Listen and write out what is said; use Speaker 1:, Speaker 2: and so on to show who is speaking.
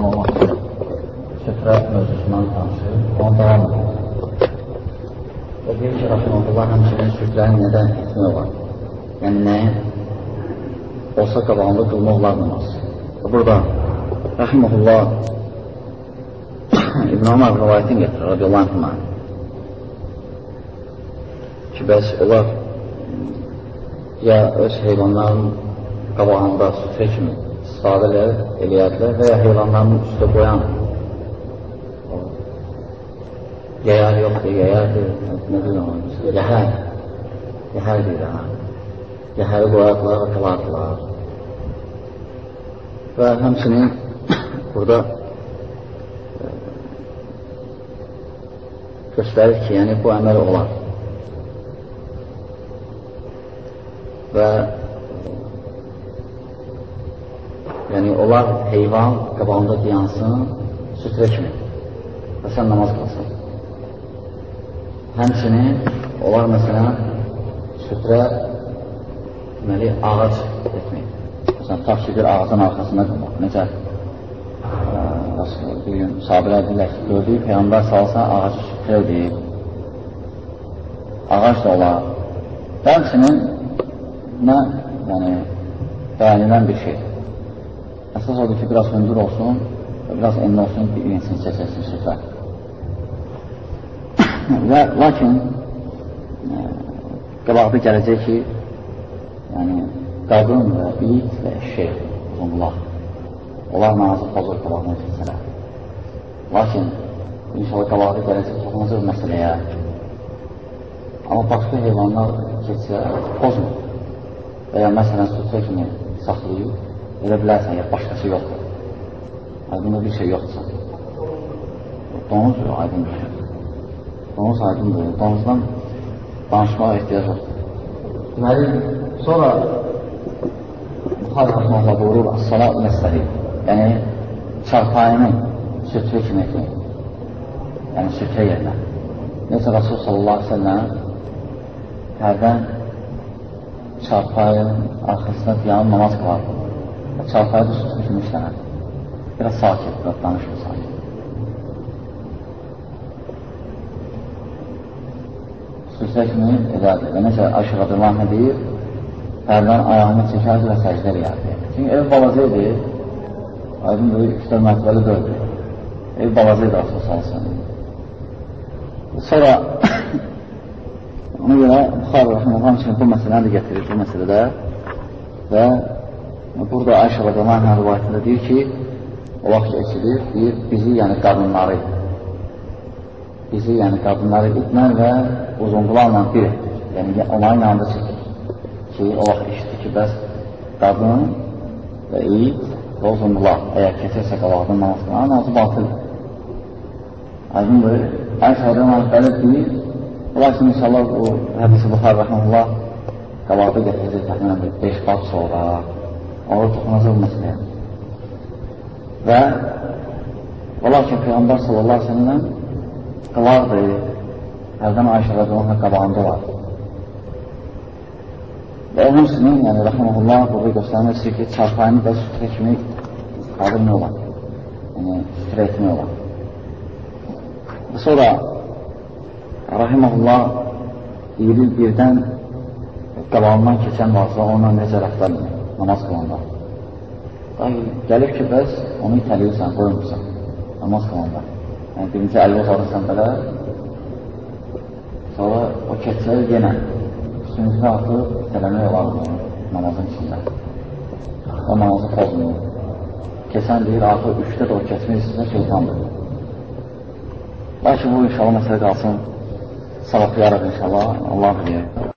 Speaker 1: müsəlman olmaq üçün süfrə mövzusundan tanışır, onu davam edir. Və deyir ki, Rasulullah həmçinin süfrəni nədən etmək olar? Yəni, nəyin olsa qabağında qılmaq olar namaz. Burada Rəhməhullah İbn Ömər rivayətin getirir, radiyallahu anhına ki, bəs onlar ya öz heyvanların qabağında süfrə kimi istifadə eləyədilər və ya heyvanların üstə qoyan yəyər yoxdur, yəyərdir, nə deyirəm onu, yəhər, yəhər deyir, hə. Yəhəri qoyardılar və qılardılar. Və həmçinin burada e, göstərir ki, yəni bu əməl olar. Və yəni onlar heyvan qabağında diyansın sütrə kimi və sən namaz qılsın. Həmçinin onlar məsələn sütrə deməli ağac etmək. Məsələn, taş ki, bir ağacın arxasında qılmaq. Necə? Bir gün sahabilər deyirlər ki, gördüyü Peyyambər salsa ağacı sütrə deyib. Ağac da olar. Həmçinin nə yəni, bəyənilən bir şey. Əsas odur ki, biraz hündür olsun və biraz enli olsun ki, insin çəkəsin süfrə. və lakin e, qabaqda gələcək ki, yəni qadın və it və eşək, uzunlar, onlar nazı pozur qabağına keçsələr. Lakin inşallah qabaqda gələcək toxunacaq məsələyə. Amma başqa heyvanlar keçsə, pozmur. Və ya məsələn, sütə kimi saxlayıb, elə bilərsən, ya başqası yoxdur. Aydınlı bir şey yoxdursa. Donuz yox, aydındır. Donuz aydındır. Donuzdan danışmağa ehtiyac yoxdur. Deməli, sonra Buxar Rəhməllə buyurur, As-salat məsəli, yəni çarpayını sütrə kimi etmək, yəni sütrə yerinə. Necə Rasul sallallahu aleyhi ve sellem hərdən çarpayın arxasına dayanıb namaz qılardı. Çarpayda sütrə kimi işlənər. Biraz sakit, biraz danışır sakit. Sütrə kimi edərdi. Və necə Ayşə Radırlan deyir, hərdən ayağını çəkərdi və səcdə edərdi. Çünki ev balaca idi, aydın böyük üstə mərtəbəli dördü. Ev balaca idi asıl. Sonra ona görə Buxar Rəhməlhan üçün bu məsələni də getirir bu məsələdə və burada Ayşə Radırlan rivayətində deyir ki, o vaxt eksilir, deyir, bizi, yəni qadınları, bizi, yəni qadınları itmər və uzunqularla bir etdir. Yəni, onların yanında çəkir ki, o vaxt eşitdi ki, bəs qadın və it və uzundular, əgər keçirsə qabaqdan namaz qılan, namazı batıldır. Aydındır, Ayşədən Ayşədə deyir, lakin inşallah o hədisi Buxar Rəhməllah qabaqda gətirəcək təxminən 5 bab sonra, orada toxunacaq məsələyə. Və və lakin Peyğəmbər sallallahu aleyhi ve sellem qılardı, hərdən Ayşə rəzəllərin qabağında var. Və üçün, yəni rəhməhullah burada göstərmək istəyir ki, çarpayını da sütrə kimi etmək olar. Yəni, sütrə etmək olar. Və sonra rəhməhullah deyir, birdən qabağından keçən varsa, onunla necə rəftar namaz qılanda. Gəlib ki, bəs onu itəliyirsən, qoymursan namaz qılanda. Yəni, birinci əli uzadırsan belə, sonra o keçsə yenə üstünüzü atıb itələmək olar namazın içində. O namazı pozmuyor. Kesən deyir, artıq üçdə də o keçmək istəyirsə şeytandır. Lakin bu inşallah məsələ qalsın, sabah yaraq inşallah, Allah bilir.